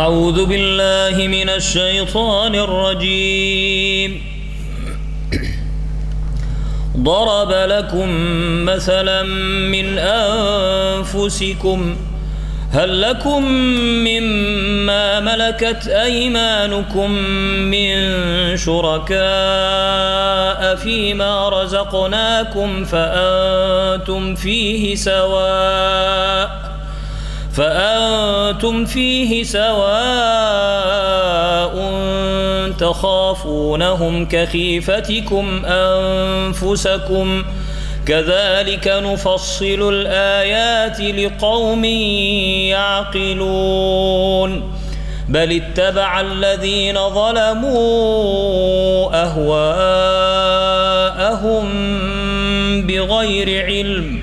أعوذ بالله من الشيطان الرجيم. ضرب لكم مثلا من أنفسكم هل لكم مما ملكت أيمانكم من شركاء فيما رزقناكم فأنتم فيه سواء فأنتم فيه سواء تخافونهم كخيفتكم أنفسكم كذلك نفصل الآيات لقوم يعقلون بل اتبع الذين ظلموا أهواءهم بغير علم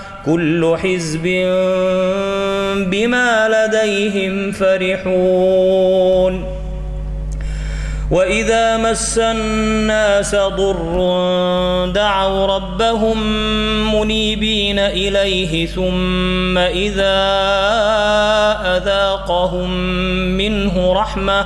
كل حزب بما لديهم فرحون. وإذا مس الناس ضر دعوا ربهم منيبين إليه ثم إذا أذاقهم منه رحمة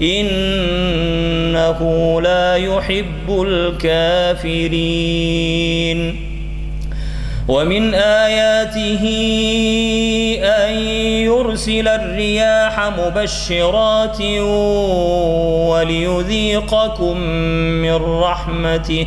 إنه لا يحب الكافرين. ومن آياته أن يرسل الرياح مبشرات وليذيقكم من رحمته.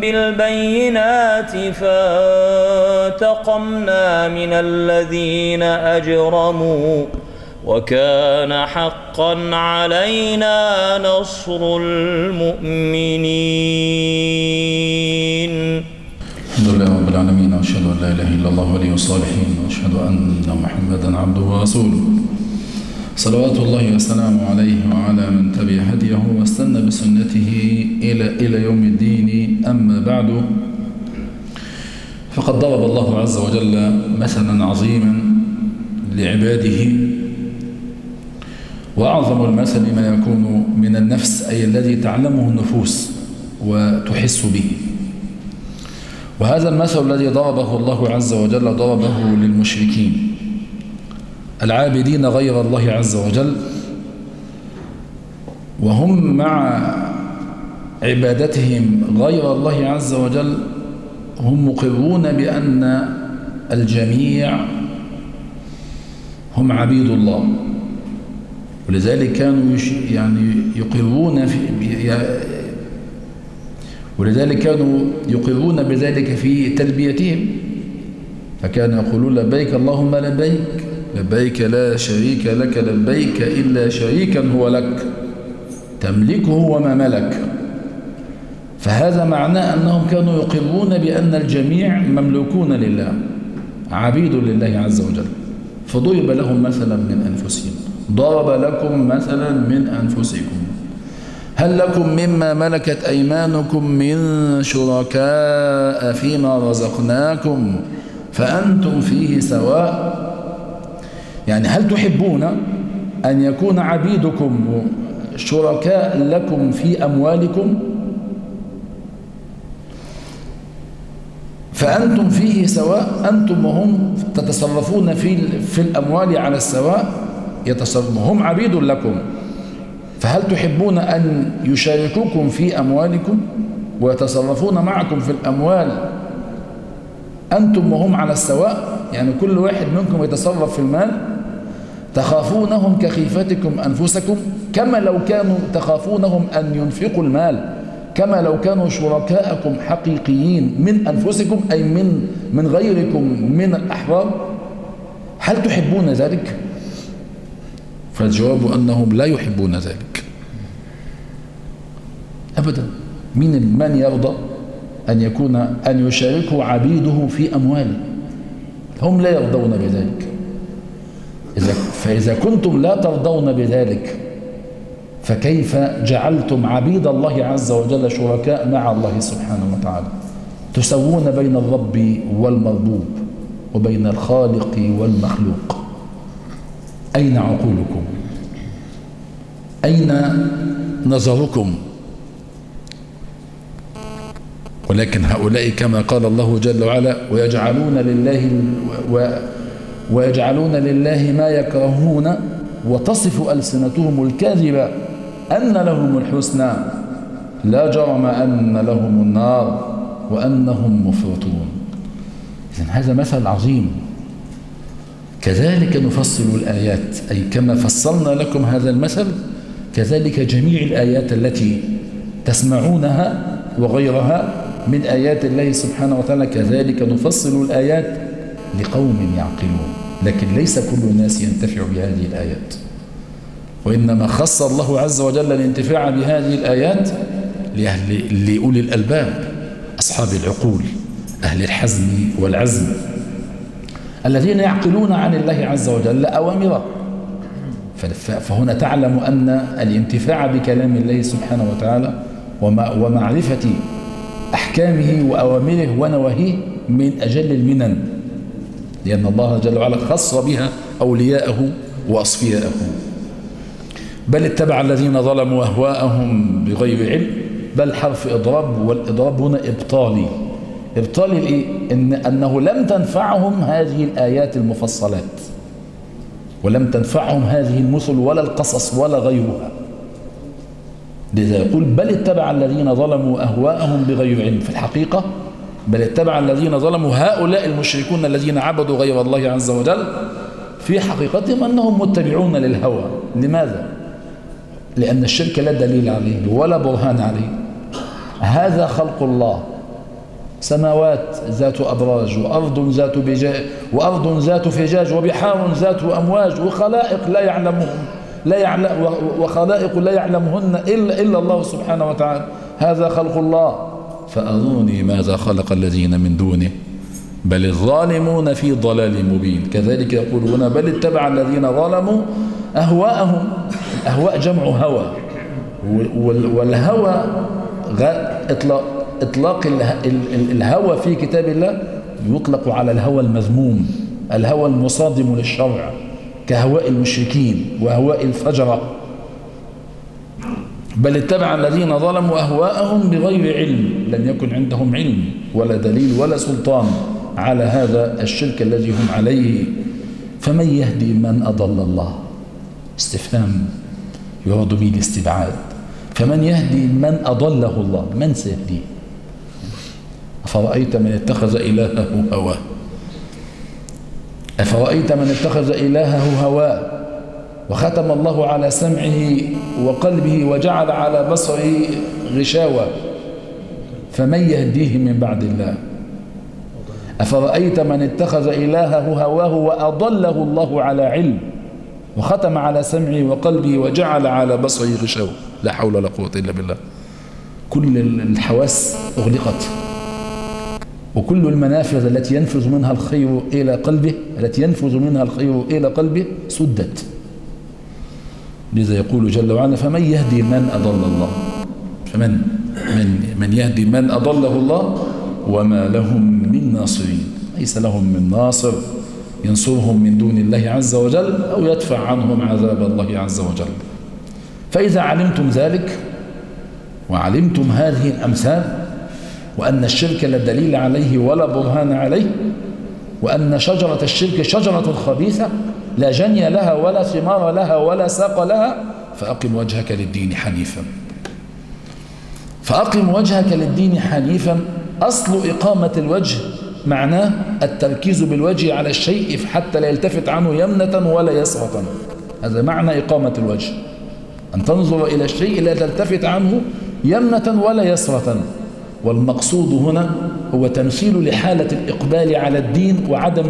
بالبينات فانتقمنا من الذين أجرموا وكان حقا علينا نصر المؤمنين. الحمد لله رب العالمين وأشهد أن لا إله إلا الله ولي الصالحين وأشهد أن محمدا عبده ورسوله. صلوات الله وسلامه عليه وعلى من تبع هديه واستنى بسنته إلى إلى يوم الدين. أما بعد فقد ضرب الله عز وجل مثلا عظيما لعباده وأعظم المثل ما يكون من النفس أي الذي تعلمه النفوس وتحس به. وهذا المثل الذي ضربه الله عز وجل ضربه للمشركين. العابدين غير الله عز وجل وهم مع عبادتهم غير الله عز وجل هم مقرون بأن الجميع هم عبيد الله. ولذلك كانوا يعني يقرون في ولذلك كانوا يقرون بذلك في تلبيتهم. فكانوا يقولون لبيك اللهم لبيك لبيك لا شريك لك لبيك إلا شريكا هو لك تملكه وما ملك. فهذا معناه أنهم كانوا يقرون بأن الجميع مملوكون لله عبيد لله عز وجل. فضرب لهم مثلا من أنفسهم ضرب لكم مثلا من أنفسكم. هل لكم مما ملكت أيمانكم من شركاء فيما رزقناكم؟ فأنتم فيه سواء يعني هل تحبون أن يكون عبيدكم شركاء لكم في أموالكم؟ فأنتم فيه سواء أنتم وهم تتصرفون في في الأموال على السواء هم عبيد لكم. فهل تحبون أن يشاركوكم في أموالكم ويتصرفون معكم في الأموال أنتم وهم على السواء؟ يعني كل واحد منكم يتصرف في المال تخافونهم كخيفتكم أنفسكم كما لو كانوا تخافونهم أن ينفقوا المال كما لو كانوا شركاءكم حقيقيين من أنفسكم أي من من غيركم من الأحرار. هل تحبون ذلك؟ فالجواب أنهم لا يحبون ذلك. أبدا من من يرضى أن يكون أن يشاركه عبيده في أمواله هم لا يرضون بذلك. إذا فإذا كنتم لا ترضون بذلك فكيف جعلتم عبيد الله عز وجل شركاء مع الله سبحانه وتعالى؟ تسوون بين الرب والمربوب وبين الخالق والمخلوق. أين عقولكم؟ أين نظركم؟ ولكن هؤلاء كما قال الله جل وعلا ويجعلون لله و ويجعلون لله ما يكرهون وتصف ألسنتهم الكاذب أن لهم الحسنى. لا جرم أن لهم النار وأنهم مفرطون. إذن هذا مثل عظيم. كذلك نفصل الآيات أي كما فصلنا لكم هذا المثل كذلك جميع الآيات التي تسمعونها وغيرها من آيات الله سبحانه وتعالى كذلك نفصل الآيات لقوم يعقلون لكن ليس كل الناس ينتفع بهذه الآيات. وإنما خص الله عز وجل الانتفاع بهذه الآيات لأهل لأولي الألباب أصحاب العقول أهل الحزم والعزم الذين يعقلون عن الله عز وجل أوامره. فهنا تعلم أن الانتفاع بكلام الله سبحانه وتعالى ومعرفة أحكامه وأوامره ونواهيه من أجل المنن. لأن الله جل وعلا خص بها أولياءه وأصفياءه. بل اتبع الذين ظلموا أهواءهم بغير علم بل حرف إضراب والإضراب هنا إبطالي. إبطالي الإيه؟ إن أنه لم تنفعهم هذه الآيات المفصلات. ولم تنفعهم هذه المثل ولا القصص ولا غيرها. لذا يقول بل اتبع الذين ظلموا أهواءهم بغير علم. في الحقيقة بل اتبع الذين ظلموا هؤلاء المشركون الذين عبدوا غير الله عز وجل في حقيقتهم أنهم متبعون للهوى. لماذا؟ لأن الشرك لا دليل عليه ولا برهان عليه. هذا خلق الله. سماوات ذات أبراج وأرض ذات بجاج وأرض ذات فجاج وبحار ذات أمواج وخلائق لا يعلمهم لا يعلم وخلائق لا يعلمهن إلا, إلا الله سبحانه وتعالى. هذا خلق الله. فأروني ماذا خلق الذين من دونه. بل الظالمون في ضلال مبين. كذلك يقولون بل اتبع الذين ظلموا أهواءهم. أهواء جمع هوى. والهوى إطلاق, إطلاق الهوى في كتاب الله يطلق على الهوى المذموم. الهوى المصادم للشرع. كهواء المشركين وهواء الفجرة بل اتبع الذين ظلموا أهواءهم بغير علم. لم يكن عندهم علم ولا دليل ولا سلطان على هذا الشرك الذي هم عليه. فمن يهدي من أضل الله؟ استفهام. يراد به الاستبعاد. فمن يهدي من أضله الله؟ من سيهديه؟ أفرأيت من اتخذ إلهه هواه؟ أفرأيت من اتخذ إلهه هواه؟ وختم الله على سمعه وقلبه وجعل على بصره غشاوة. فمن يهديه من بعد الله؟ أفرأيت من اتخذ إلهه هواه وأضله الله على علم؟ وختم على سمعه وقلبه وجعل على بصره غشاوة. لا حول ولا قوة إلا بالله. كل الحواس أغلقت. وكل المنافذ التي ينفذ منها الخير إلى قلبه التي ينفذ منها الخير إلى قلبه سدت. لذا يقول جل وعلا فمن يهدي من أضل الله؟ فمن؟ من, من يهدي من أضله الله؟ وما لهم من ناصرين. ليس لهم من ناصر ينصرهم من دون الله عز وجل أو يدفع عنهم عذاب الله عز وجل. فإذا علمتم ذلك وعلمتم هذه الأمثال وأن الشرك لا دليل عليه ولا برهان عليه وأن شجرة الشرك شجرة خبيثة لا جني لها ولا ثمار لها ولا ساق لها فأقم وجهك للدين حنيفا. فأقم وجهك للدين حنيفا. أصل إقامة الوجه معناه التركيز بالوجه على الشيء حتى لا يلتفت عنه يمنة ولا يسرة هذا معنى إقامة الوجه. أن تنظر إلى الشيء لا تلتفت عنه يمنة ولا يسرة والمقصود هنا هو تمثيل لحالة الإقبال على الدين وعدم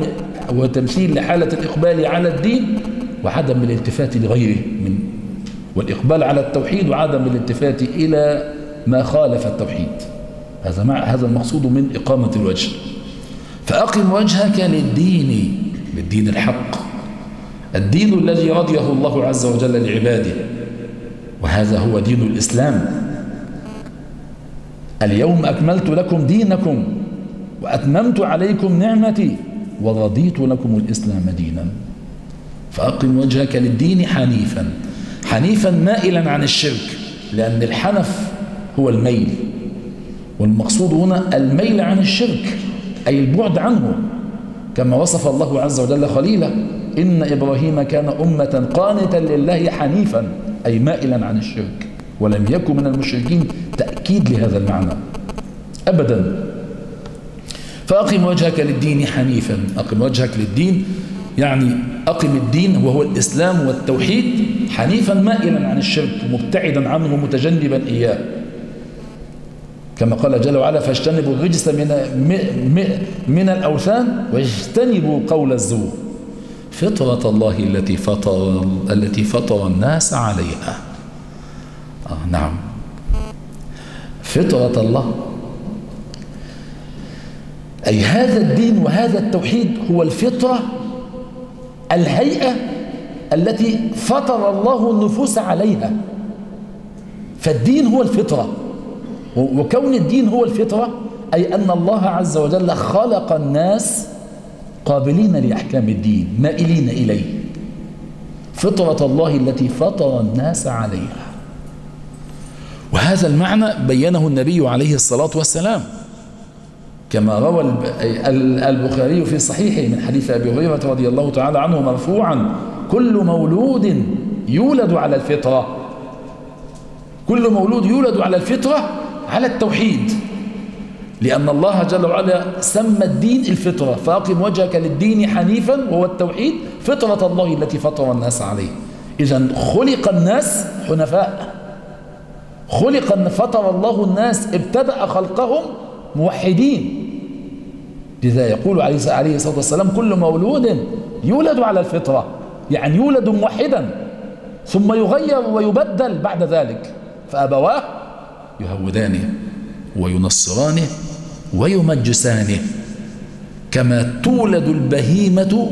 هو تمثيل لحالة الإقبال على الدين وعدم الالتفات لغيره من والإقبال على التوحيد وعدم الالتفات إلى ما خالف التوحيد. هذا مع هذا المقصود من إقامة الوجه. فأقم وجهك للدين للدين الحق. الدين الذي رضيه الله عز وجل لعباده. وهذا هو دين الإسلام. اليوم أكملت لكم دينكم وأتممت عليكم نعمتي. ورضيت لكم الإسلام دينا. فأقم وجهك للدين حنيفا حنيفا مائلا عن الشرك لأن الحنف هو الميل. والمقصود هنا الميل عن الشرك أي البعد عنه. كما وصف الله عز وجل خليلا إن إبراهيم كان أمة قانتا لله حنيفا أي مائلا عن الشرك. ولم يكن من المشركين تأكيد لهذا المعنى. أبدا. فأقم وجهك للدين حنيفا. أقم وجهك للدين يعني أقم الدين وهو الإسلام والتوحيد حنيفا مائلا عن الشرك مبتعدا عنه متجنبا إياه. كما قال جل وعلا فاجتنبوا الرجس من, من الأوثان واجتنبوا قول الزور. فطرة الله التي فطر, التي فطر الناس عليها. آه نعم. فطرة الله أي هذا الدين وهذا التوحيد هو الفطرة الهيئة التي فطر الله النفوس عليها. فالدين هو الفطرة. وكون الدين هو الفطرة أي أن الله عز وجل خلق الناس قابلين لأحكام الدين مائلين إليه. فطرة الله التي فطر الناس عليها. وهذا المعنى بينه النبي عليه الصلاة والسلام. كما روى البخاري في صحيحه من حديث أبي هريرة رضي الله تعالى عنه مرفوعا كل مولود يولد على الفطرة. كل مولود يولد على الفطرة على التوحيد. لأن الله جل وعلا سمى الدين الفطرة. فأقم وجهك للدين حنيفا وهو التوحيد فطرة الله التي فطر الناس عليه. إذا خلق الناس حنفاء. خلق فطر الله الناس ابتدأ خلقهم موحدين. لذا يقول عليه الصلاة والسلام كل مولود يولد على الفطرة يعني يولد موحدا ثم يغير ويبدل بعد ذلك فأبواه يهودانه وينصرانه ويمجسانه كما تولد البهيمة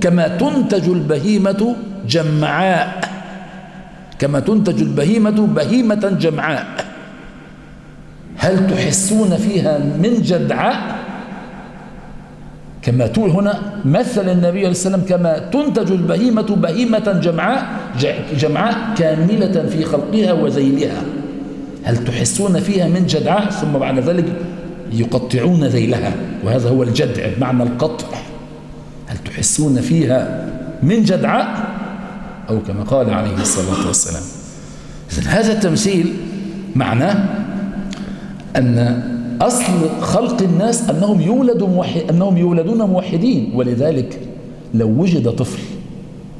كما تنتج البهيمة جمعاء. كما تنتج البهيمة بهيمة جمعاء. هل تحسون فيها من جدعاء كما تقول هنا مثل النبي عليه السلام كما تنتج البهيمة بهيمة جمعاء جمعاء كاملة في خلقها وذيلها. هل تحسون فيها من جدعاء ثم بعد ذلك يقطعون ذيلها وهذا هو الجدع بمعنى القطع. هل تحسون فيها من جدعاء أو كما قال عليه الصلاة والسلام. هذا التمثيل معناه أن أصل خلق الناس أنهم, يولدوا موحد أنهم يولدون موحدين. ولذلك لو وجد طفل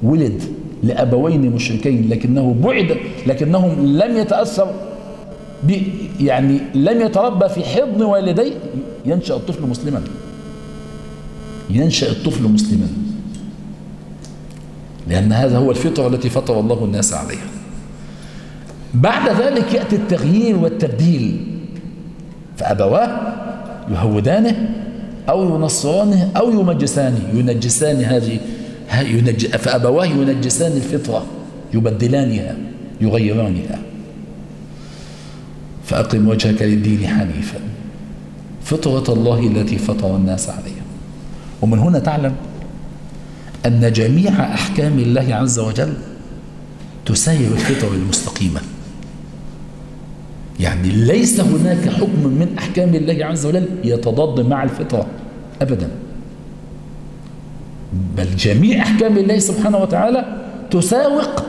ولد لأبوين مشركين لكنه بعد لكنهم لم يتأثر يعني لم يتربى في حضن والديه ينشأ الطفل مسلما. ينشأ الطفل مسلما. لأن هذا هو الفطرة التي فطر الله الناس عليها. بعد ذلك يأتي التغيير والتبديل. فأبواه يهودانه أو ينصرانه أو يمجسانه ينجسان هذه ينج... فأبواه ينجسان الفطرة يبدلانها يغيرانها. فأقم وجهك للدين حنيفا. فطرة الله التي فطر الناس عليها. ومن هنا تعلم أن جميع أحكام الله عز وجل تساير الفطر المستقيمة. يعني ليس هناك حكم من أحكام الله عز وجل يتضاد مع الفطرة أبدا. بل جميع أحكام الله سبحانه وتعالى تساوق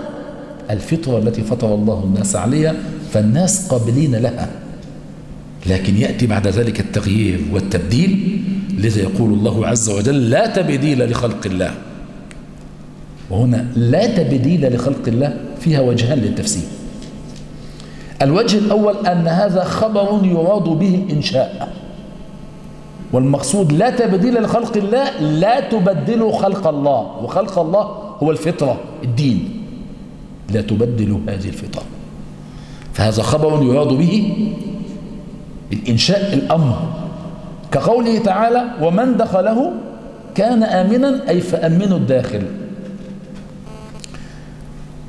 الفطرة التي فطر الله الناس عليها فالناس قابلين لها. لكن يأتي بعد ذلك التغيير والتبديل لذا يقول الله عز وجل لا تبديل لخلق الله. وهنا لا تبديل لخلق الله فيها وجهان للتفسير. الوجه الأول أن هذا خبر يراد به الإنشاء. والمقصود لا تبديل لخلق الله لا تبدلوا خلق الله. وخلق الله هو الفطرة الدين. لا تبدلوا هذه الفطرة. فهذا خبر يراد به الإنشاء الأمر. كقوله تعالى ومن دخله كان آمنا أي فأمنوا الداخل.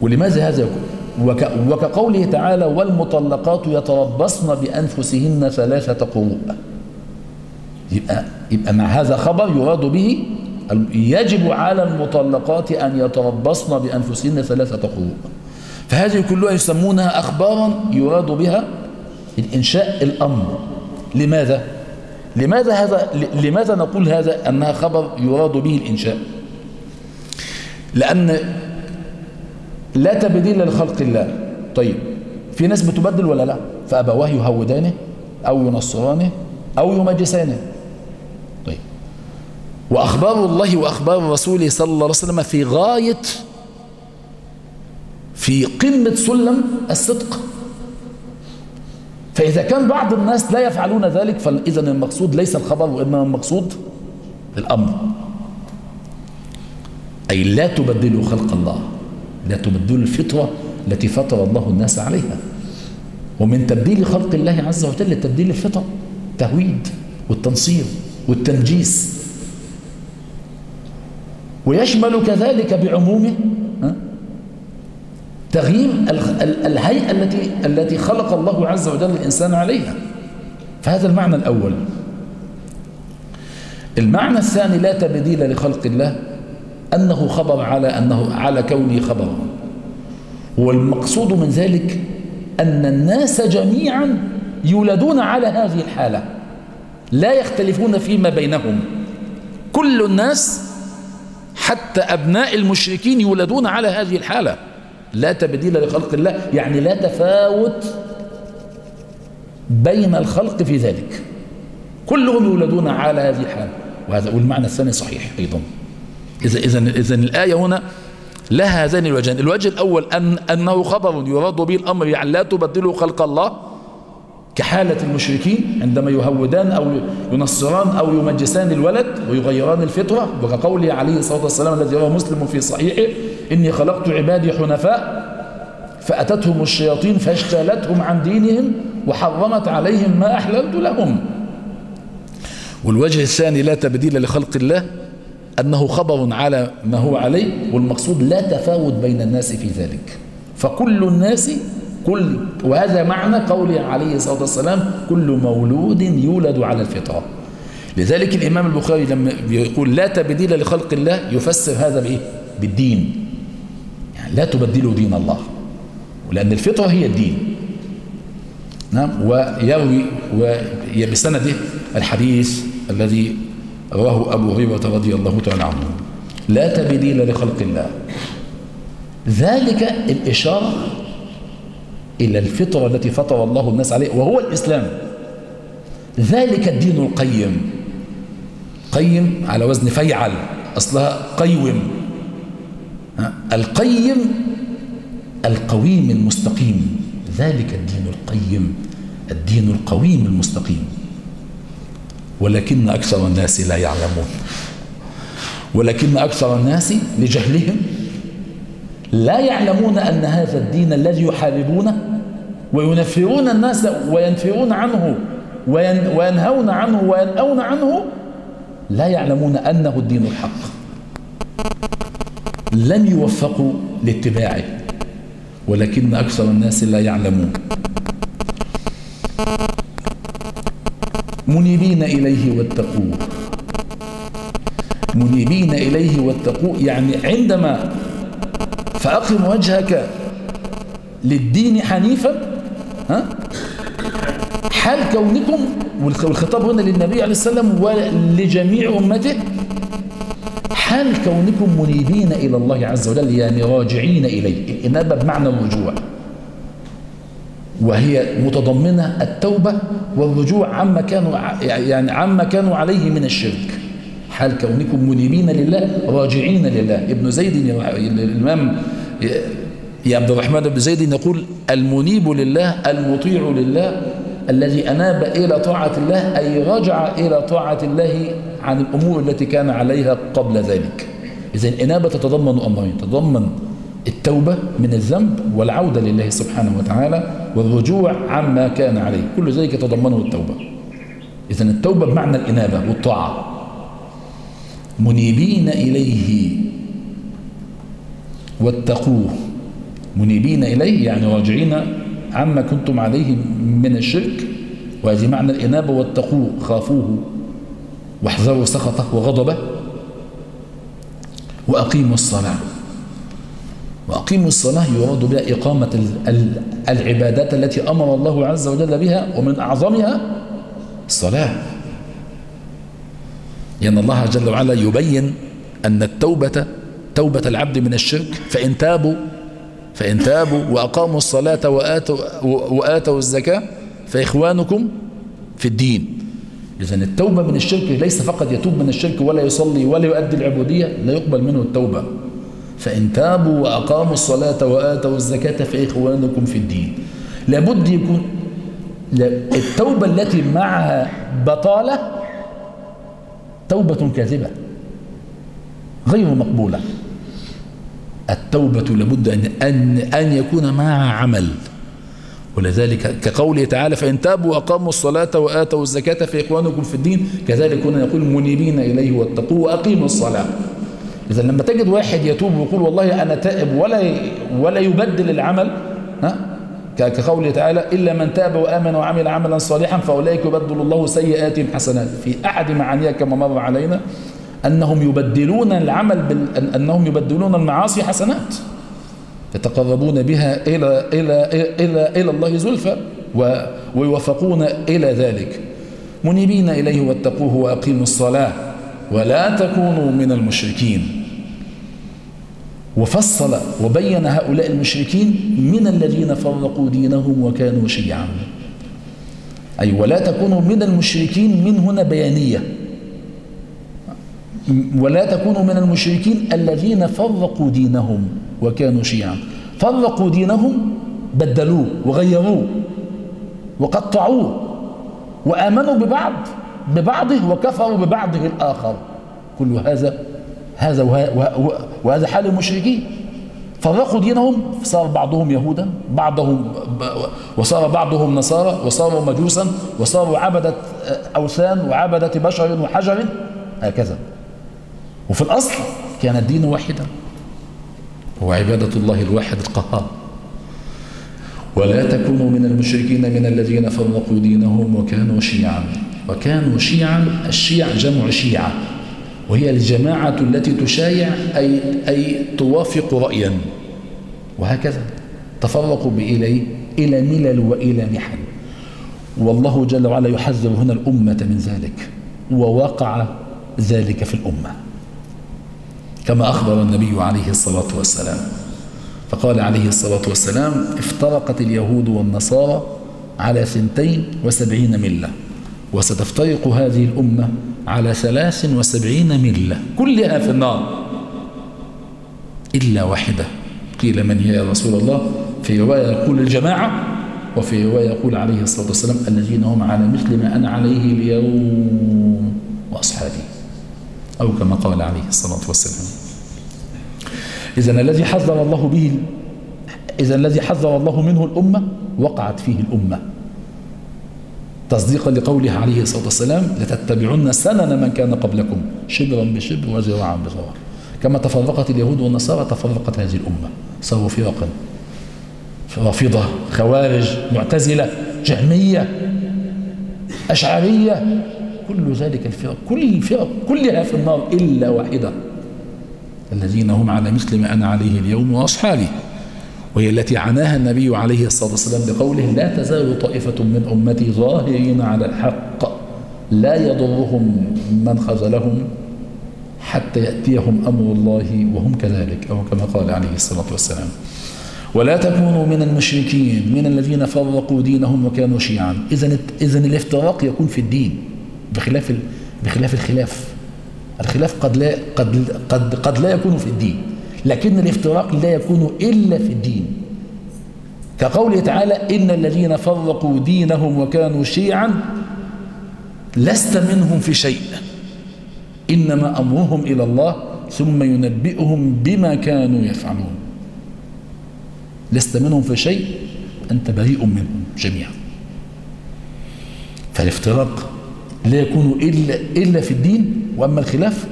ولماذا هذا يقول وك وكقوله تعالى والمطلقات يتربصن بأنفسهن ثلاثة قروء يبقى, يبقى مع هذا خبر يراد به يجب على المطلقات أن يتربصن بأنفسهن ثلاثة قروء فهذه كلها يسمونها أخبارا يراد بها الإنشاء الأمر. لماذا؟ لماذا هذا لماذا نقول هذا أنها خبر يراد به الإنشاء؟ لأن لا تبديل لخلق الله. طيب في ناس بتبدل ولا لا؟ فأبواه يهودانه أو ينصرانه أو يمجسانه. طيب وأخبار الله وأخبار رسوله صلى الله عليه وسلم في غاية في قمة سلم الصدق. فإذا كان بعض الناس لا يفعلون ذلك فإذا المقصود ليس الخبر وإنما المقصود الأمر. أي لا تبدلوا خلق الله. لا تبدلوا الفطرة التي فطر الله الناس عليها. ومن تبديل خلق الله عز وجل تبديل الفطر التهويد والتنصير والتنجيس. ويشمل كذلك بعمومه تغيير الهيئة التي التي خلق الله عز وجل الإنسان عليها. فهذا المعنى الأول. المعنى الثاني لا تبديل لخلق الله أنه خبر على أنه على كونه خبرا والمقصود من ذلك أن الناس جميعا يولدون على هذه الحالة لا يختلفون فيما بينهم. كل الناس حتى أبناء المشركين يولدون على هذه الحالة. لا تبديل لخلق الله يعني لا تفاوت بين الخلق في ذلك. كلهم يولدون على هذه الحالة. وهذا والمعنى الثاني صحيح أيضا. إذا إذا إذا الآية هنا لها هذان الوجهان. الوجه الأول أن أنه خبر يراد به الأمر يعني لا تبدلوا خلق الله كحالة المشركين عندما يهودان أو ينصران أو يمجسان الولد ويغيران الفطرة. وكقوله عليه الصلاة والسلام الذي رواه مسلم في صحيحه إني خلقت عبادي حنفاء فأتتهم الشياطين فاجتالتهم عن دينهم وحرمت عليهم ما أحللت لهم. والوجه الثاني لا تبديل لخلق الله أنه خبر على ما هو عليه والمقصود لا تفاوت بين الناس في ذلك. فكل الناس كل وهذا معنى قوله عليه الصلاة والسلام كل مولود يولد على الفطرة. لذلك الإمام البخاري لما يقول لا تبديل لخلق الله يفسر هذا بإيه؟ بالدين. يعني لا تبدلوا دين الله ولأن الفطرة هي الدين. نعم ويروي بسنده الحديث الذي رواه أبو هريرة رضي الله تعالى عنه. لا تبديل لخلق الله. ذلك الإشارة إلى الفطرة التي فطر الله الناس عليه وهو الإسلام. ذلك الدين القيم. قيم على وزن فيعل أصلها قيوم القيم القويم المستقيم. ذلك الدين القيم الدين القويم المستقيم. ولكن أكثر الناس لا يعلمون. ولكن أكثر الناس لجهلهم لا يعلمون أن هذا الدين الذي يحاربونه وينفرون الناس وينفرون عنه وينهون عنه وينأون عنه لا يعلمون أنه الدين الحق. لم يوفقوا لاتباعه ولكن أكثر الناس لا يعلمون. منيبين إليه واتقوه. منيبين إليه واتقوه يعني عندما فأقم وجهك للدين حنيفا ها؟ حال كونكم والخطاب هنا للنبي عليه السلام ولجميع أمته حال كونكم منيبين إلى الله عز وجل يعني راجعين إليه. الإنابة بمعنى الرجوع. وهي متضمنة التوبة والرجوع عما كانوا يعني عما كانوا عليه من الشرك. حال كونكم منيبين لله راجعين لله. ابن زيد الإمام يا عبد الرحمن بن زيد يقول المنيب لله المطيع لله الذي أناب إلى طاعة الله أي رجع إلى طاعة الله عن الأمور التي كان عليها قبل ذلك. إذا الإنابة تتضمن أمرين تتضمن التوبة من الذنب والعودة لله سبحانه وتعالى والرجوع عما كان عليه. كل ذلك يتضمنه التوبة. إذا التوبة بمعنى الإنابة والطاعة. منيبين إليه. واتقوه. منيبين إليه يعني راجعين عما كنتم عليه من الشرك. وهذه معنى الإنابة واتقوه. خافوه. واحذروا سخطه وغضبه. وأقيموا الصلاة. وأقيموا الصلاة يراد بها إقامة العبادات التي أمر الله عز وجل بها ومن أعظمها الصلاة. لأن الله جل وعلا يبين أن التوبة توبة العبد من الشرك فإن تابوا فإن تابوا وأقاموا الصلاة وآتوا, وآتوا الزكاة فإخوانكم في الدين. إذن التوبة من الشرك ليس فقط يتوب من الشرك ولا يصلي ولا يؤدي العبودية لا يقبل منه التوبة. فإن تابوا وأقاموا الصلاة وآتوا الزكاة فإخوانكم في الدين. لابد يكون التوبة التي معها بطالة توبة كاذبة غير مقبولة. التوبة لابد أن, أن, أن يكون معها عمل. ولذلك كقوله تعالى فإن تابوا وأقاموا الصلاة وآتوا الزكاة فإخوانكم في الدين كذلك كنا نقول منيبين إليه واتقوا وأقيموا الصلاة. إذا لما تجد واحد يتوب ويقول والله أنا تائب ولا ولا يبدل العمل ها؟ كقوله تعالى إلا من تاب وآمن وعمل عملا صالحا فأولئك يبدل الله سيئاتهم حسنات. في أحد معانيها كما مر علينا أنهم يبدلون العمل بال... أنهم يبدلون المعاصي حسنات. يتقربون بها إلى إلى إلى إلى الله زلفى. ويوفقون إلى ذلك. منيبين إليه واتقوه وأقيموا الصلاة. ولا تكونوا من المشركين. وفصل وبين هؤلاء المشركين من الذين فرقوا دينهم وكانوا شيعا. أي ولا تكونوا من المشركين من هنا بيانية. ولا تكونوا من المشركين الذين فرقوا دينهم وكانوا شيعا. فرقوا دينهم بدلوه وغيروه وقطعوه وآمنوا ببعض. ببعضه وكفروا ببعضه الآخر. كل هذا هذا وهذا حال المشركين. فرقوا دينهم صار بعضهم يهودا بعضهم وصار بعضهم نصارى وصاروا مجوسا وصاروا عبدة أوثان وعبدة بشر وحجر هكذا. وفي الأصل كان الدين واحدا هو عبادة الله الواحد القهار. ولا تكونوا من المشركين من الذين فرقوا دينهم وكانوا شيعا. وكانوا شيعا الشيع جمع شيعة. وهي الجماعة التي تشايع أي, أي توافق رأيا. وهكذا تفرقوا بإليه إلى ملل وإلى محن. والله جل وعلا يحذر هنا الأمة من ذلك ووقع ذلك في الأمة. كما أخبر النبي عليه الصلاة والسلام. فقال عليه الصلاة والسلام افترقت اليهود والنصارى على سنتين وسبعين ملة. وستفترق هذه الأمة على ثلاث وسبعين ملة. كلها في النار. إلا واحدة. قيل من هي يا رسول الله؟ في رواية يقول الجماعة وفي رواية يقول عليه الصلاة والسلام الذين هم على مثل ما أنا عليه اليوم وأصحابي. أو كما قال عليه الصلاة والسلام. إذا الذي حذر الله به إذا الذي حذر الله منه الأمة وقعت فيه الأمة. تصديقا لقوله عليه الصلاة والسلام لتتبعن سنن من كان قبلكم شبرا بشبر وزراعا بزراع كما تفرقت اليهود والنصارى تفرقت هذه الأمة. صاروا فرقا. رافضة خوارج معتزلة جهمية أشعرية. كل ذلك الفرق كل الفرق كلها في النار إلا واحدة. الذين هم على مثل ما أنا عليه اليوم وأصحابي. وهي التي عناها النبي عليه الصلاة والسلام بقوله لا تزال طائفة من أمتي ظاهرين على الحق لا يضرهم من خذلهم حتى يأتيهم أمر الله وهم كذلك أو كما قال عليه الصلاة والسلام. ولا تكونوا من المشركين من الذين فرقوا دينهم وكانوا شيعا. إذن, إذن الافتراق يكون في الدين بخلاف بخلاف الخلاف. الخلاف قد لا قد قد قد لا يكون في الدين. لكن الافتراق لا يكون إلا في الدين. كقوله تعالى إن الذين فرقوا دينهم وكانوا شيعا لست منهم في شيء إنما أمرهم إلى الله ثم ينبئهم بما كانوا يفعلون. لست منهم في شيء أنت بريء منهم جميعا. فالافتراق لا يكون إلا, إلا في الدين وأما الخلاف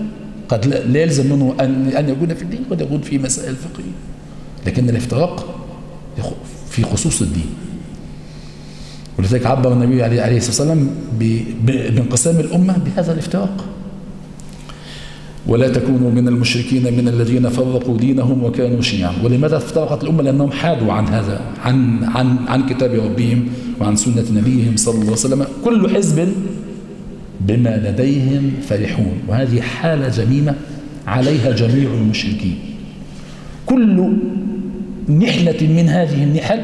قد لا يلزم منه أن, أن يكون في الدين قد يكون في مسائل فقهية. لكن الافتراق في خصوص الدين. ولذلك عبر النبي عليه الصلاة والسلام بانقسام الأمة بهذا الافتراق. ولا تكونوا من المشركين من الذين فرقوا دينهم وكانوا شيعا. ولماذا افترقت الأمة؟ لأنهم حادوا عن هذا عن, عن, عن كتاب ربهم وعن سنة نبيهم صلى الله عليه وسلم. كل حزب بما لديهم فرحون. وهذه حالة ذميمة عليها جميع المشركين. كل نحلة من هذه النحل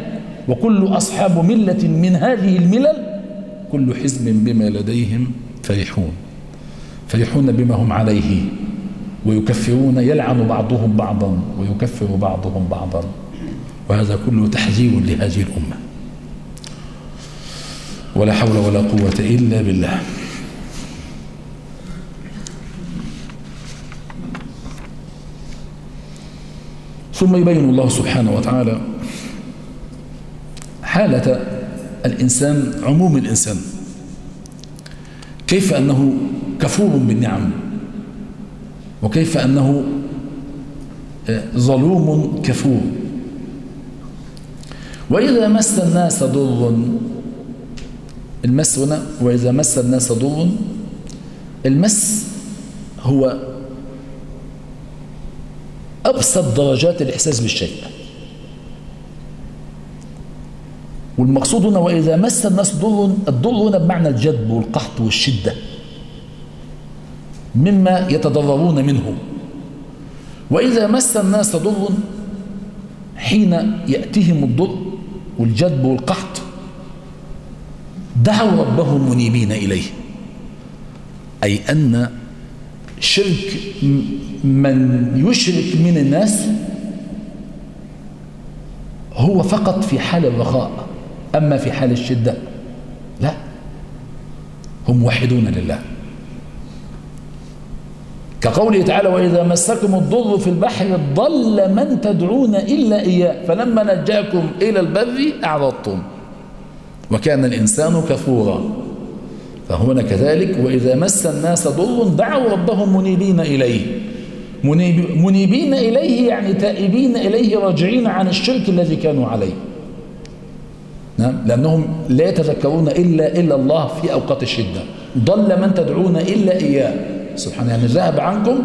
وكل أصحاب ملة من هذه الملل كل حزب بما لديهم فرحون. فرحون بما هم عليه. ويكفرون يلعن بعضهم بعضا ويكفر بعضهم بعضا. وهذا كله تحذير لهذه الأمة. ولا حول ولا قوة إلا بالله. ثم يبين الله سبحانه وتعالى حالة الإنسان عموم الإنسان. كيف أنه كفور بالنعم؟ وكيف أنه ظلوم كفور؟ وإذا مس الناس ضر المس هنا وإذا مس الناس ضر المس هو أبسط درجات الإحساس بالشيء. والمقصود هنا وإذا مس الناس ضر الضر هنا بمعنى الجدب والقحط والشدة. مما يتضررون منه. وإذا مس الناس ضر حين يأتيهم الضر والجدب والقحط دعوا ربهم منيبين إليه. أي أن شرك من يشرك من الناس هو فقط في حال الرخاء أما في حال الشدة لا. هم وحدون لله. كقوله تعالى وإذا مسكم الضر في البحر ضل من تدعون إلا إياه فلما نجاكم إلى البر أعرضتم. وكان الإنسان كفورا. فهنا كذلك وإذا مس الناس ضر دعوا ربهم منيبين إليه. منيب منيبين إليه يعني تائبين إليه راجعين عن الشرك الذي كانوا عليه. نعم لأنهم لا يتذكرون إلا إلا الله في أوقات الشدة. ضل من تدعون إلا إياه. سبحانه يعني ذهب عنكم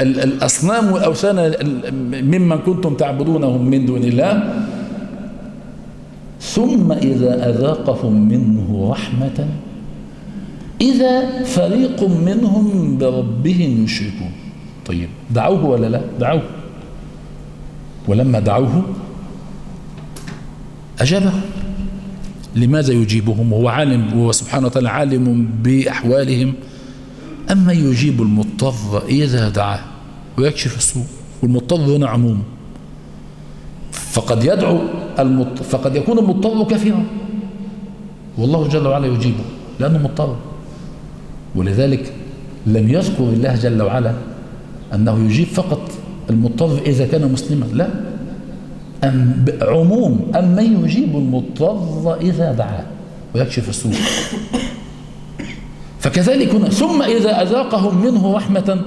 الأصنام والأوثان ممن كنتم تعبدونهم من دون الله. ثم إذا أذاقهم منه رحمة إذا فريق منهم بربهم يشركون. طيب دعوه ولا لا؟ دعوه. ولما دعوه أجابه. لماذا يجيبهم؟ هو عالم هو سبحانه وتعالى عالم بأحوالهم. أما يجيب المضطر إذا دعاه ويكشف السوء والمضطر هنا عموم. فقد يدعو المضطر فقد يكون المضطر كثيرا والله جل وعلا يجيبه لأنه مضطر. ولذلك لم يذكر الله جل وعلا أنه يجيب فقط المضطر إذا كان مسلما لا. أم عموم أم من يجيب المضطر إذا دعاه ويكشف السوء. فكذلك هنا ثم إذا أذاقهم منه رحمة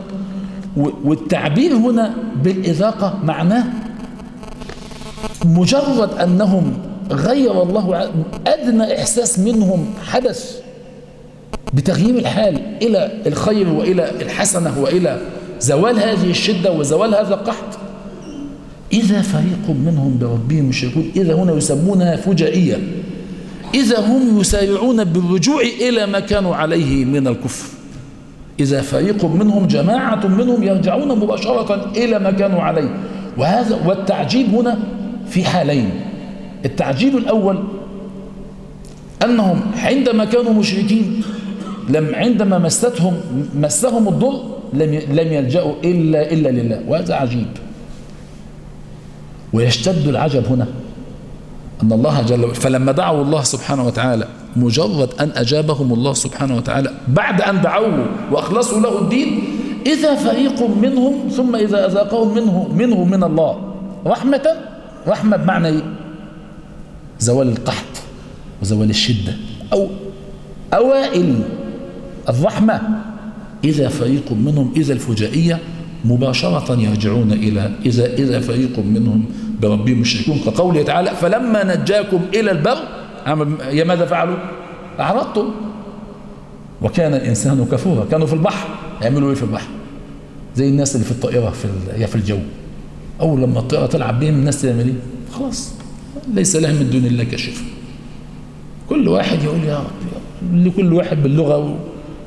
والتعبير هنا بالإذاقة معناه مجرد أنهم غير الله أدنى إحساس منهم حدث. بتغيير الحال إلى الخير وإلى الحسنة وإلى زوال هذه الشدة وزوال هذا القحط. إذا فريق منهم بربهم يشركون إذا هنا يسمونها فجائية إذا هم يسارعون بالرجوع إلى ما كانوا عليه من الكفر. إذا فريق منهم جماعة منهم يرجعون مباشرة إلى ما كانوا عليه. وهذا والتعجيب هنا في حالين. التعجيب الأول أنهم عندما كانوا مشركين لم عندما مستهم مسهم الضر لم لم يلجأوا إلا إلا لله. وهذا عجيب. ويشتد العجب هنا أن الله جل وعلا فلما دعوا الله سبحانه وتعالى مجرد أن أجابهم الله سبحانه وتعالى بعد أن دعوه وأخلصوا له الدين إذا فريق منهم ثم إذا أذاقهم منه منه من الله. رحمة؟ رحمة بمعنى إيه؟ زوال القحط وزوال الشدة أو أوائل. الرحمة. إذا فريق منهم إذا الفجائية مباشرة يرجعون إلى إذا إذا فريق منهم بربهم يشركون كقوله تعالى فلما نجاكم إلى البر يا ماذا فعلوا؟ أعرضتم. وكان الإنسان كفورا. كانوا في البحر. يعملوا إيه في البحر؟ زي الناس اللي في الطائرة في هي في الجو. أول لما الطائرة تلعب بهم الناس تعمل إيه؟ خلاص. ليس لها من دون الله كشف. كل واحد يقول يا رب لكل واحد باللغة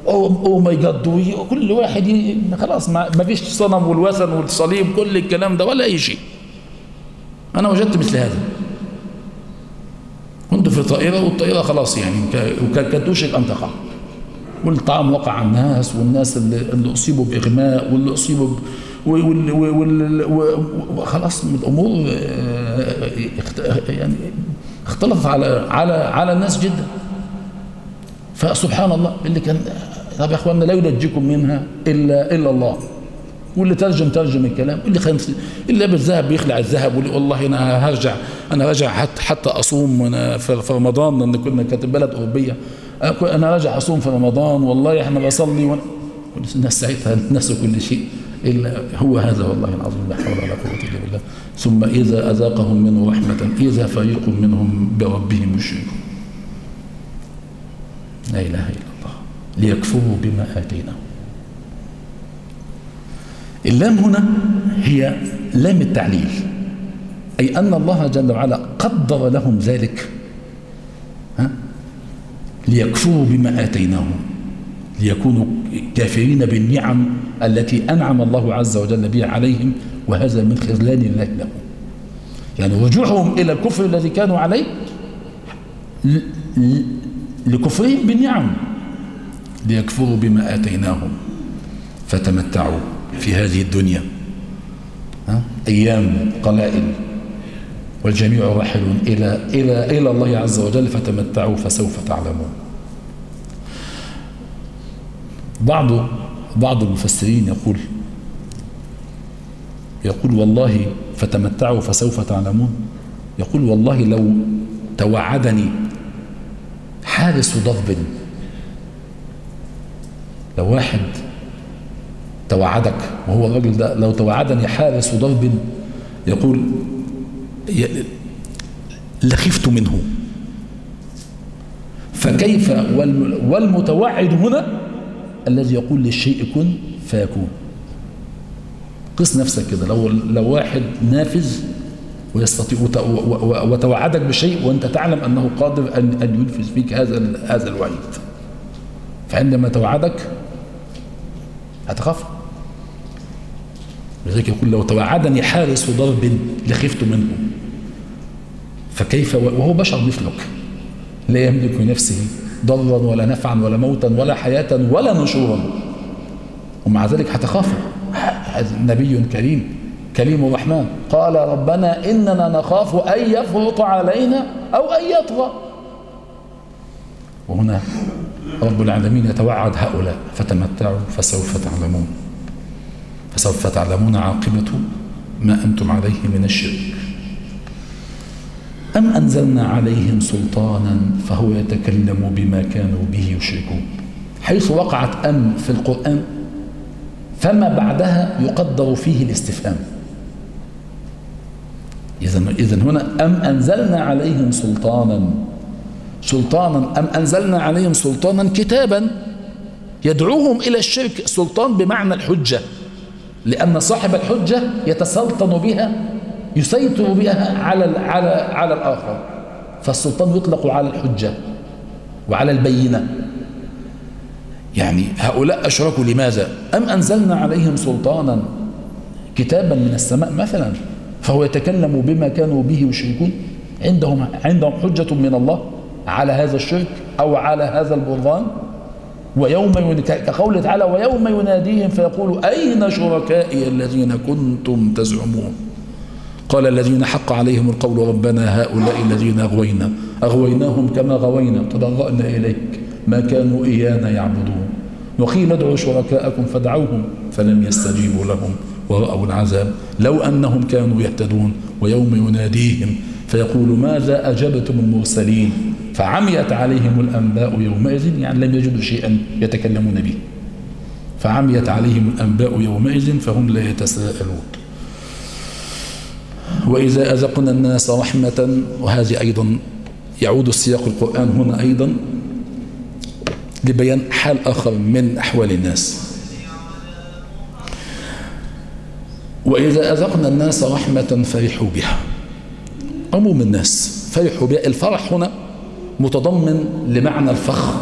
أو ماي جاد وكل واحد. خلاص ما فيش صنم والوثن والصليب كل الكلام ده ولا أي شيء. أنا وجدت مثل هذا. كنت في طائرة والطائرة خلاص يعني وكانت توشك أن تقع والطعام وقع على الناس والناس اللي, اللي أصيبوا بإغماء واللي أصيبوا ب... وال... وال... وخلاص الأمور يعني اختلطت على على على الناس جدا. فسبحان الله اللي كان طب يا إخواننا لا ينجيكم منها الا إلا الله. واللي ترجم ترجم الكلام اللي خمس اللي لابس ذهب بيخلع الذهب واللي والله أنا هرجع أنا راجع حتى حتى أصوم وأنا في رمضان لأن كنا كانت بلد أوروبية. أنا راجع أصوم في رمضان والله إحنا بصلي وأنا الناس ساعتها نسوا كل شيء. إلا هو هذا والله العظيم لا حول ولا قوة إلا بالله. ثم إذا أذاقهم منه رحمة إذا فريق منهم بربهم يشركون لا إلا الله. ليكفروا بما اتيناهم اللام هنا هي لام التعليل أي أن الله جل وعلا قدر لهم ذلك ها؟ ليكفروا بما آتيناهم ليكونوا كافرين بالنعم التي أنعم الله عز وجل بها عليهم وهذا من خذلان الله لهم. يعني رجوعهم إلى الكفر الذي كانوا عليه لكفرهم بالنعم. ليكفروا بما آتيناهم. فتمتعوا في هذه الدنيا. أيام قلائل. والجميع راحلون إلى, إلى, إلى الله عز وجل فتمتعوا فسوف تعلمون. بعض بعض المفسرين يقول يقول والله فتمتعوا فسوف تعلمون. يقول والله لو توعدني حارس ضرب لو واحد توعدك وهو الرجل ده لو توعدني حارس ضرب يقول لخفت منه. فكيف والمتوعد هنا الذي يقول للشيء كن فيكون؟ قس نفسك كده لو لو واحد نافذ ويستطيع وتوعدك بشيء وانت تعلم انه قادر أن أن ينفذ فيك هذا هذا الوعيد. فعندما توعدك هتخاف؟ لذلك يقول لو توعدني حارس ضرب لخفت منه. فكيف وهو بشر مثلك. لا يملك نفسه ضرا ولا نفعا ولا موتا ولا حياة ولا نشورا. ومع ذلك هتخاف. نبي كريم كريم الرحمن. قال ربنا إننا نخاف أن يفرط علينا أو أن يطغى. وهنا رب العالمين يتوعد هؤلاء فتمتعوا فسوف تعلمون. فسوف تعلمون عاقبة ما أنتم عليه من الشرك. أم أنزلنا عليهم سلطانا فهو يتكلم بما كانوا به يشركون؟ حيث وقعت أم في القرآن فما بعدها يقدر فيه الاستفهام. إذن هنا أم أنزلنا عليهم سلطانا سلطانا أم أنزلنا عليهم سلطانا كتابا يدعوهم إلى الشرك سلطان بمعنى الحجة لأن صاحب الحجة يتسلطن بها يسيطر بها على على على الآخر. فالسلطان يطلق على الحجة وعلى البينة. يعني هؤلاء أشركوا لماذا؟ أم أنزلنا عليهم سلطانا كتابا من السماء مثلا فهو يتكلم بما كانوا به يشركون؟ عندهم عندهم حجة من الله؟ على هذا الشرك أو على هذا البرهان ويوم كقوله تعالى ويوم يناديهم فيقول أين شركائي الذين كنتم تزعمون؟ قال الذين حق عليهم القول ربنا هؤلاء الذين أغوينا. أغويناهم كما غوينا. تضرأنا إليك. ما كانوا إيانا يعبدون. وقيل ادعوا شركاءكم فدعوهم فلم يستجيبوا لهم ورأوا العذاب. لو أنهم كانوا يهتدون ويوم يناديهم فيقول ماذا أجبتم المرسلين؟ فعميت عليهم الأنباء يومئذ يعني لم يجدوا شيئا يتكلمون به. فعميت عليهم الأنباء يومئذ فهم لا يتساءلون. وإذا أذقنا الناس رحمة وهذه أيضا يعود السياق القرآن هنا أيضا لبيان حال آخر من أحوال الناس. وإذا أذقنا الناس رحمة فرحوا بها. عموم الناس. فرحوا بها الفرح هنا متضمن لمعنى الفخر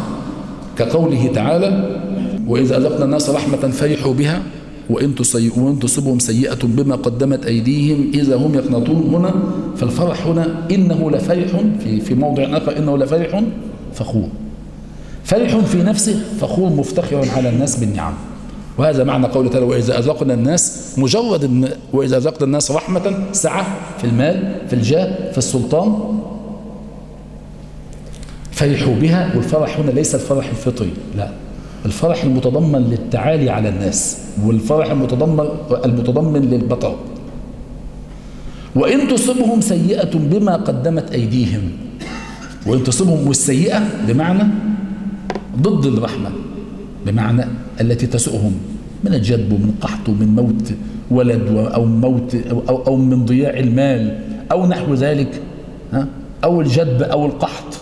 كقوله تعالى وإذا أذقنا الناس رحمة فرحوا بها وإن وإن تصبهم سيئة بما قدمت أيديهم إذا هم يقنطون هنا. فالفرح هنا إنه لفرح في في موضع آخر إنه لفرح فخور. فرح في نفسه فخور مفتخر على الناس بالنعم. وهذا معنى قوله تعالى وإذا أذقنا الناس مجرد وإذا أذقنا الناس رحمة سعة في المال في الجاه في السلطان فرحوا بها والفرح هنا ليس الفرح الفطري لا. الفرح المتضمن للتعالي على الناس والفرح المتضمن المتضمن للبطر. وإن تصبهم سيئة بما قدمت أيديهم. وإن تصبهم والسيئة بمعنى ضد الرحمة بمعنى التي تسؤهم. من الجدب ومن قحط ومن موت ولد أو موت أو, أو, من ضياع المال أو نحو ذلك ها؟ أو الجدب أو القحط.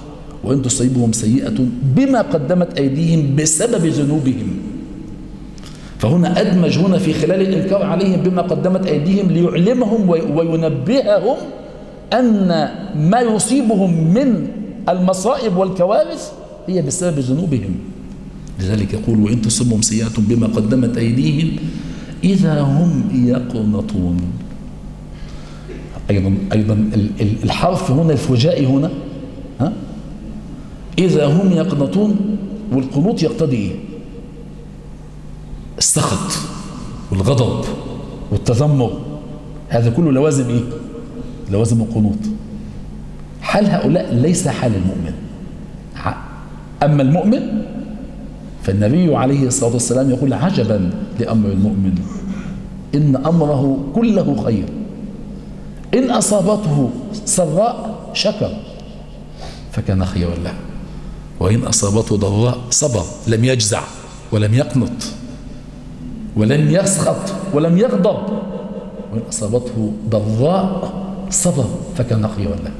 وإن تصيبهم سيئة بما قدمت أيديهم بسبب ذنوبهم. فهنا أدمج هنا في خلال الإنكار عليهم بما قدمت أيديهم ليعلمهم وينبههم أن ما يصيبهم من المصائب والكوارث هي بسبب ذنوبهم. لذلك يقول وإن تصبهم سيئة بما قدمت أيديهم إذا هم يقنطون. أيضا أيضا الحرف هنا الفجائي هنا ها؟ إذا هم يقنطون والقنوط يقتضي إيه؟ السخط والغضب والتذمر. هذا كله لوازم إيه؟ لوازم القنوط. حال هؤلاء ليس حال المؤمن؟ أما المؤمن فالنبي عليه الصلاة والسلام يقول عجبا لأمر المؤمن. إن أمره كله خير. إن أصابته سراء شكر. فكان خيرا له. وإن أصابته ضراء صبر. لم يجزع ولم يقنط ولم يسخط ولم يغضب. وإن أصابته ضراء صبر. فكان خيرا له.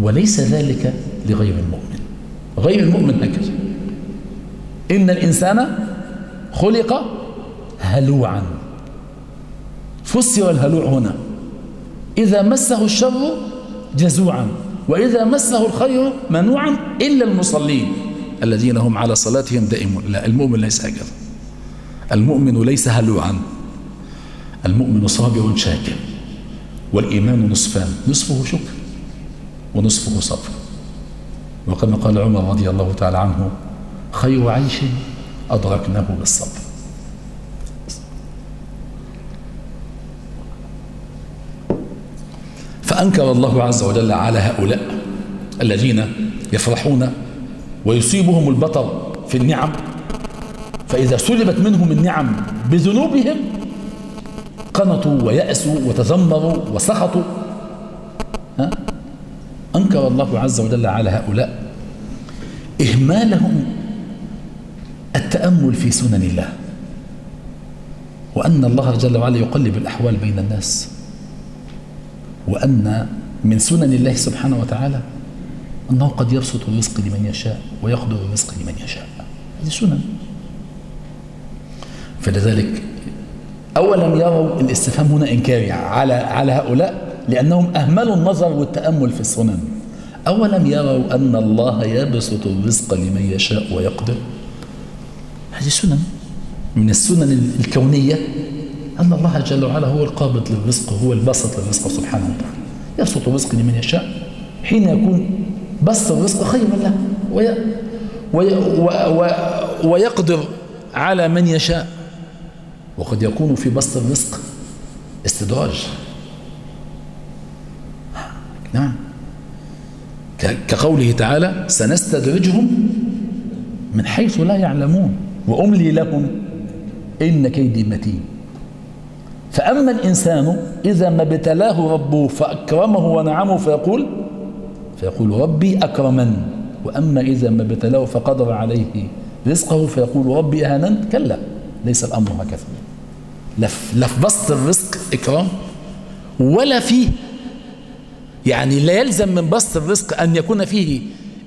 وليس ذلك لغير المؤمن. غير المؤمن هكذا. إن الإنسان خلق هلوعا. فسر الهلوع هنا. إذا مسه الشر جزوعا وإذا مسه الخير منوعا إلا المصلين الذين هم على صلاتهم دائمون. لا المؤمن ليس هكذا المؤمن ليس هلوعا. المؤمن صابر شاكر والإيمان نصفان نصفه شكر ونصفه صبر. وكما قال عمر رضي الله تعالى عنه خير عيش أدركناه بالصبر. فأنكر الله عز وجل على هؤلاء الذين يفرحون ويصيبهم البطر في النعم. فإذا سلبت منهم النعم بذنوبهم قنطوا ويأسوا وتذمروا وسخطوا. ها؟ أنكر الله عز وجل على هؤلاء إهمالهم التأمل في سنن الله وأن الله جل وعلا يقلب الأحوال بين الناس وأن من سنن الله سبحانه وتعالى أنه قد يبسط الرزق لمن يشاء ويقدر الرزق لمن يشاء. هذه سنن. فلذلك أولم يروا الاستفهام هنا إنكاري على على هؤلاء لأنهم أهملوا النظر والتأمل في السنن. أولم يروا أن الله يبسط الرزق لمن يشاء ويقدر؟ هذه سنن. من السنن الكونية أن الله جل وعلا هو القابض للرزق هو الباسط للرزق سبحانه وتعالى. يبسط الرزق لمن يشاء حين يكون بسط الرزق خيرا له وي وي وي ويقدر على من يشاء. وقد يكون في بسط الرزق استدراج. نعم. كقوله تعالى سنستدرجهم من حيث لا يعلمون وأملي لهم إن كيدي متين. فأما الإنسان إذا ما ابتلاه ربه فأكرمه ونعمه فيقول فيقول ربي أكرمن. وأما إذا ما ابتلاه فقدر عليه رزقه فيقول ربي أهانن كلا ليس الأمر هكذا. لا في بسط الرزق إكرام. ولا فيه يعني لا يلزم من بسط الرزق أن يكون فيه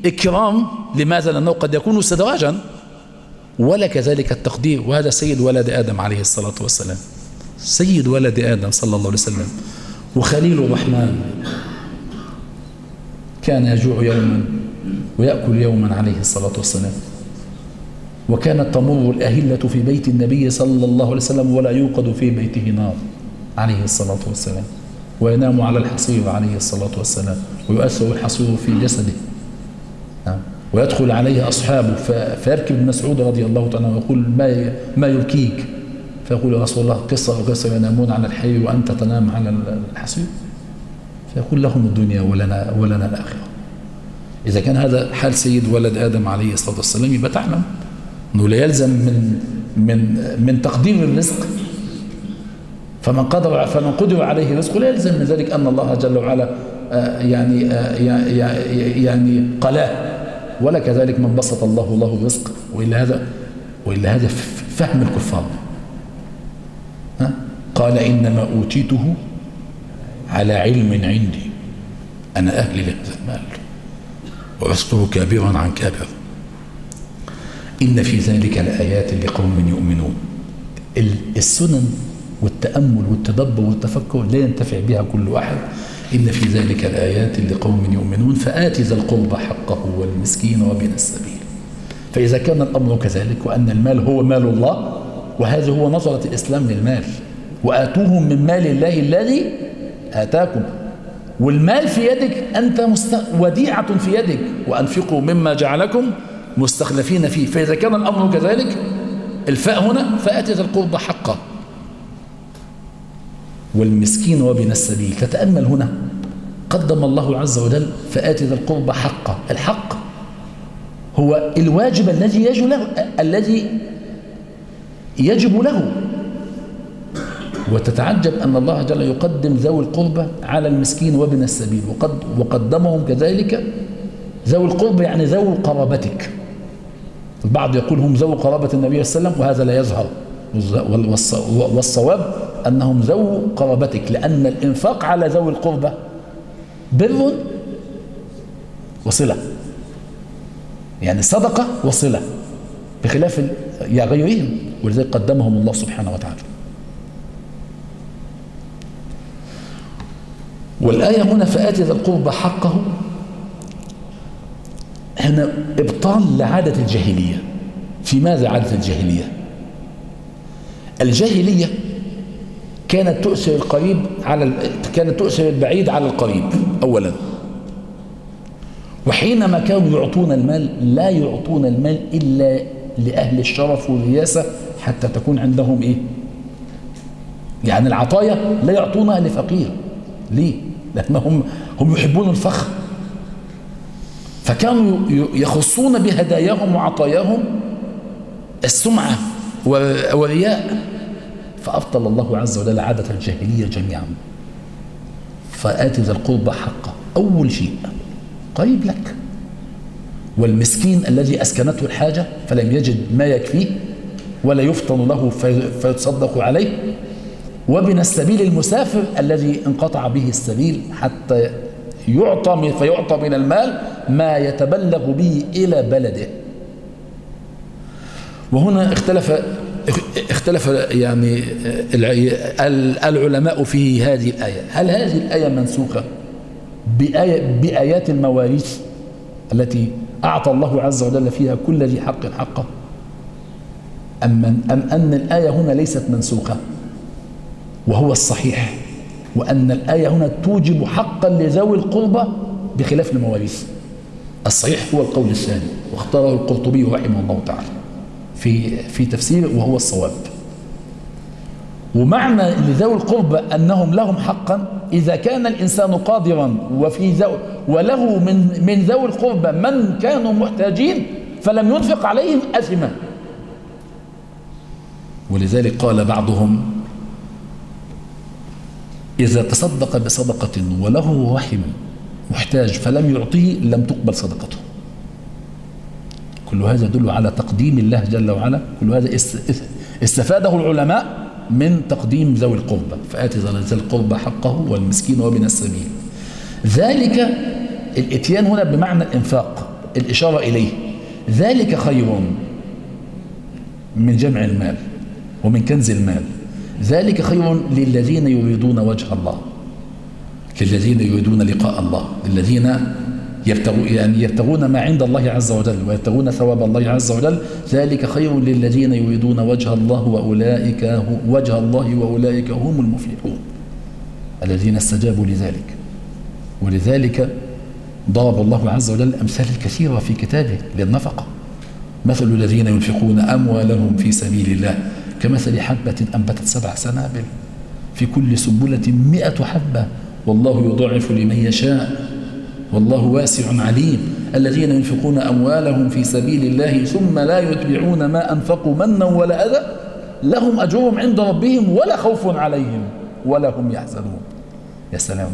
إكرام. لماذا؟ لأنه قد يكون استدراجا ولا كذلك التقدير. وهذا سيد ولد آدم عليه الصلاة والسلام. سيد ولد آدم صلى الله عليه وسلم. وخليل الرحمن كان يجوع يوما ويأكل يوما عليه الصلاة والسلام. وكانت تمر الأهلة في بيت النبي صلى الله عليه وسلم ولا يوقد في بيته نار عليه الصلاة والسلام. وينام على الحصير عليه الصلاة والسلام. ويؤثر الحصير في جسده. ويدخل عليه أصحابه. فيركب ابن مسعود رضي الله تعالى ويقول ما ما يبكيك؟ فيقول يا رسول الله قصة وقصة ينامون على الحي وأنت تنام على الحصير فيقول لهم الدنيا ولنا ولنا الآخرة. إذا كان هذا حال سيد ولد آدم عليه الصلاة والسلام يبقى تعلم أنه لا يلزم من من من تقدير الرزق. فمن قدر فمن قدر عليه رزقه لا يلزم من ذلك أن الله جل وعلا يعني يعني قلاه. ولا كذلك من بسط الله له الرزق وإلا هذا وإلا هذا فهم الكفار. ها؟ قال إنما أوتيته على علم عندي أنا أهلي لهذا المال وأسطر كابرا عن كابر. إن في ذلك لآيات لقوم يؤمنون. السنن والتأمل والتدبر والتفكر لا ينتفع بها كل واحد إن في ذلك الآيات لقوم يؤمنون فآت ذا القربى حقه والمسكين وابن السبيل. فإذا كان الأمر كذلك وأن المال هو مال الله وهذا هو نظرة الإسلام للمال. وآتوهم من مال الله الذي آتاكم. والمال في يدك أنت مست... وديعة في يدك. وأنفقوا مما جعلكم مستخلفين فيه. فإذا كان الأمر كذلك الفاء هنا فآت ذا القربى حقه. والمسكين وابن السبيل. تتأمل هنا. قدم الله عز وجل فآت ذا القربى حقه الحق هو الواجب الذي يجب له الذي يجب له. وتتعجب أن الله جل يقدم ذوي القربى على المسكين وابن السبيل. وقد وقدمهم كذلك ذوي القربى يعني ذوي قرابتك. البعض يقول هم ذوي قرابة النبي صلى الله عليه وسلم وهذا لا يظهر. والصواب أنهم ذو قرابتك لأن الإنفاق على ذوي القربى بر وصلة. يعني صدقة وصلة بخلاف يا غيرهم. ولذلك قدمهم الله سبحانه وتعالى. والآية هنا فآت ذا القربى حقه هنا إبطال لعادة الجاهلية. في ماذا عادة الجاهلية؟ الجاهلية كانت تؤثر القريب على كانت تؤثر البعيد على القريب أولا. وحينما كانوا يعطون المال لا يعطون المال إلا لأهل الشرف والرياسة حتى تكون عندهم إيه؟ يعني العطايا لا يعطونها لفقير. ليه؟ لأنهم هم يحبون الفخر. فكانوا يخصون بهداياهم وعطاياهم السمعة والرياء. فأبطل الله عز وجل عادة الجاهلية جميعا. فآت ذا القربى حقه. أول شيء قريب لك. والمسكين الذي أسكنته الحاجة فلم يجد ما يكفيه ولا يفطن له فيتصدق عليه. وابن السبيل المسافر الذي انقطع به السبيل حتى يعطى فيعطى من المال ما يتبلغ به إلى بلده. وهنا اختلف اختلف يعني العلماء في هذه الآية. هل هذه الآية منسوخة بآية بآيات المواريث التي أعطى الله عز وجل فيها كل ذي حق حقه؟ أم, أم أن الآية هنا ليست منسوخة وهو الصحيح وأن الآية هنا توجب حقا لذوي القربى بخلاف المواريث؟ الصحيح هو القول الثاني واختاره القرطبي رحمه الله تعالى. في في تفسير وهو الصواب. ومعنى لذوي القربى أنهم لهم حقا إذا كان الإنسان قادرا وفي ذو وله من من ذوي القربى من كانوا محتاجين فلم ينفق عليهم أثما. ولذلك قال بعضهم إذا تصدق بصدقة وله رحم محتاج فلم يعطيه لم تقبل صدقته. كل هذا يدل على تقديم الله جل وعلا. كل هذا استفاده العلماء من تقديم ذوي القربى. فآت ذوي القربى حقه والمسكين وابن السبيل. ذلك الإتيان هنا بمعنى الإنفاق الإشارة إليه. ذلك خير من جمع المال ومن كنز المال. ذلك خير للذين يريدون وجه الله للذين يريدون لقاء الله للذين يبتغون يعني يبتغون ما عند الله عز وجل ويبتغون ثواب الله عز وجل ذلك خير للذين يريدون وجه الله وأولئك وجه الله وأولئك هم المفلحون الذين استجابوا لذلك. ولذلك ضرب الله عز وجل امثال كثيرة في كتابه للنفقة. مثل الذين ينفقون أموالهم في سبيل الله كمثل حبة أنبتت سبع سنابل في كل سنبلة مئة حبة والله يضاعف لمن يشاء. والله واسع عليم. الذين ينفقون أموالهم في سبيل الله ثم لا يتبعون ما أنفقوا منا ولا أذى لهم أجرهم عند ربهم ولا خوف عليهم ولا هم يحزنون. يا سلام.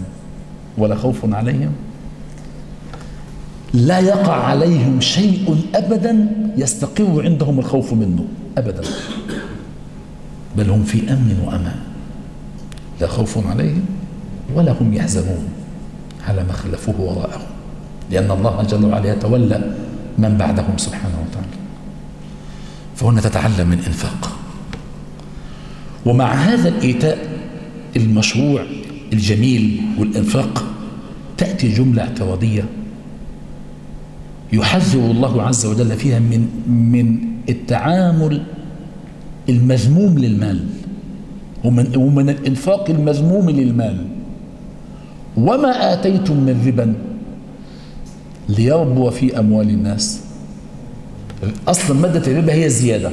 ولا خوف عليهم. لا يقع عليهم شيء أبدا يستقر عندهم الخوف منه. أبدا. بل هم في أمن وأمان. لا خوف عليهم ولا هم يحزنون. على ما خلفوه وراءهم لأن الله جل وعلا يتولى من بعدهم سبحانه وتعالى. فهنا تتعلم من إنفاق ومع هذا الإيتاء المشروع الجميل والإنفاق تأتي جملة اعتراضية يحذر الله عز وجل فيها من من التعامل المذموم للمال ومن ومن الإنفاق المذموم للمال. وما آتيتم من ربا ليربو في أموال الناس. أصلا مادة الربا هي الزيادة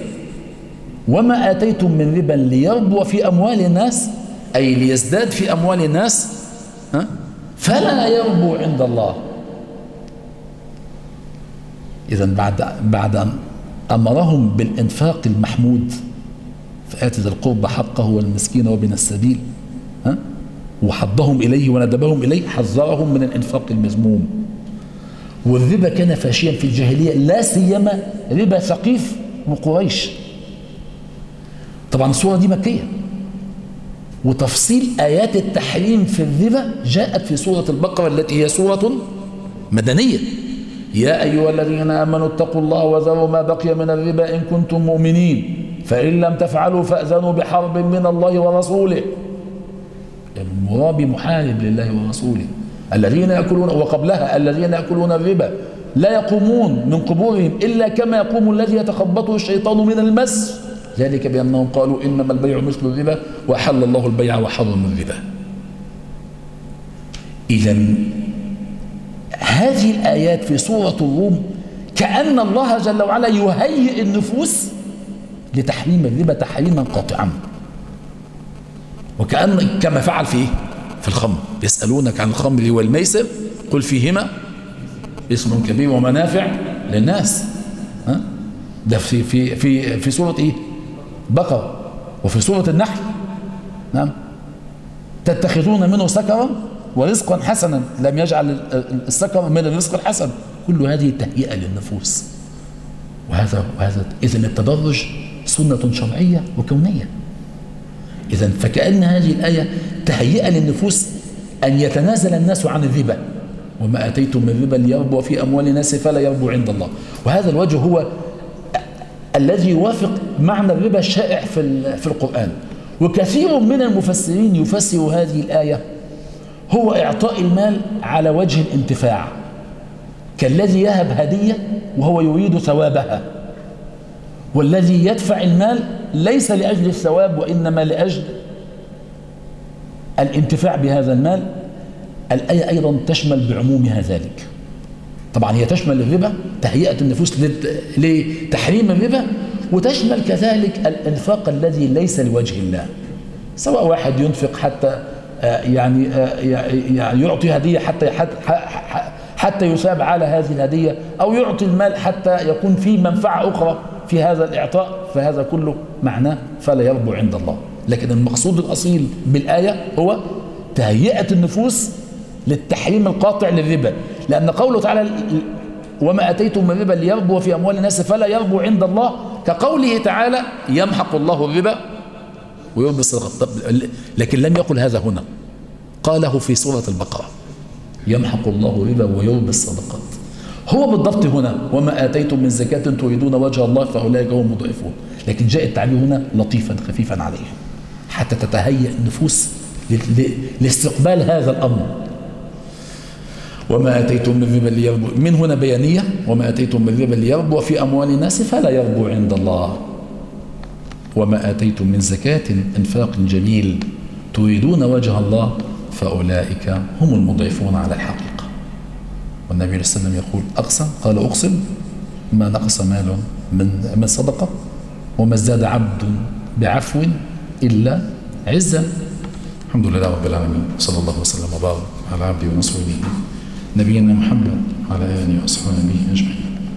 وما آتيتم من ربا ليربو في أموال الناس أي ليزداد في أموال الناس ها؟ فلا يربو عند الله. إذا بعد بعد أن أمرهم بالإنفاق المحمود فآت ذا القرب حقه والمسكين وابن السبيل ها؟ وحضهم إليه وندبهم إليه حذرهم من الإنفاق المذموم. والربا كان فاشيا في الجاهلية لا سيما ربا ثقيف وقريش طبعا الصورة دي مكية. وتفصيل آيات التحريم في الربا جاءت في سورة البقرة التي هي سورة مدنية. يا أيها الذين آمنوا اتقوا الله وذروا ما بقي من الربا إن كنتم مؤمنين. فإن لم تفعلوا فأذنوا بحرب من الله ورسوله. المرابي محارب لله ورسوله. الذين يأكلون وقبلها الذين يأكلون الربا لا يقومون من قبورهم إلا كما يقوم الذي يتخبطه الشيطان من المس. ذلك بأنهم قالوا إنما البيع مثل الربا وحل الله البيع وحرم الربا. إذا هذه الآيات في سورة الروم كأن الله جل وعلا يهيئ النفوس لتحريم الربا تحريما قاطعا. وكأن كما فعل في في الخمر. يسألونك عن الخمر والميسر قل فيهما اسم كبير ومنافع للناس. ها؟ ده في في في في سورة إيه؟ بقرة. وفي سورة النحل. نعم. تتخذون منه سكرا ورزقا حسنا. لم يجعل السكر من الرزق الحسن. كل هذه تهيئة للنفوس. وهذا وهذا إذا التدرج سنة شرعية وكونية. إذا فكأن هذه الآية تهيئة للنفوس أن يتنازل الناس عن الربا. وما آتيتم من ربا ليربو في أموال الناس فلا يربو عند الله. وهذا الوجه هو الذي يوافق معنى الربا الشائع في في القرآن. وكثير من المفسرين يفسر هذه الآية هو إعطاء المال على وجه الانتفاع كالذي يهب هدية وهو يريد ثوابها. والذي يدفع المال ليس لأجل الثواب وإنما لأجل الانتفاع بهذا المال الآية أيضا تشمل بعمومها ذلك. طبعا هي تشمل الربا تهيئة النفوس لتحريم الربا وتشمل كذلك الإنفاق الذي ليس لوجه الله. سواء واحد ينفق حتى يعني يعني يعطي هدية حتى حتى يثاب على هذه الهدية أو يعطي المال حتى يكون فيه منفعة أخرى. في هذا الإعطاء فهذا كله معناه فلا يربو عند الله. لكن المقصود الأصيل بالآية هو تهيئة النفوس للتحريم القاطع للربا. لأن قوله تعالى وما أتيتم من ربا ليربو في أموال الناس فلا يربو عند الله. كقوله تعالى يمحق الله الربا ويربي الصدقات لكن لم يقل هذا هنا. قاله في سورة البقرة. يمحق الله الربا ويربي الصدقات هو بالضبط هنا وما آتيتم من زكاة تريدون وجه الله فأولئك هم مضعفون لكن جاء التعبير هنا لطيفا خفيفا عليهم حتى تتهيأ النفوس لاستقبال هذا الأمر. وما أتيتم من ربا ليربو من هنا بيانية وما أتيتم من ربا ليربو في أموال الناس فلا يربو عند الله. وما آتيتم من زكاة أنفاق جميل تريدون وجه الله فأولئك هم المضيفون على الحقيقة. والنبي صلى الله عليه وسلم يقول أقسم؟ قال أقسم ما نقص مال من من صدقة وما ازداد عبد بعفو إلا عزا الحمد لله رب العالمين صلى الله وسلم وبارك على عبده ورسوله نبينا محمد وعلى آله وأصحابه أجمعين.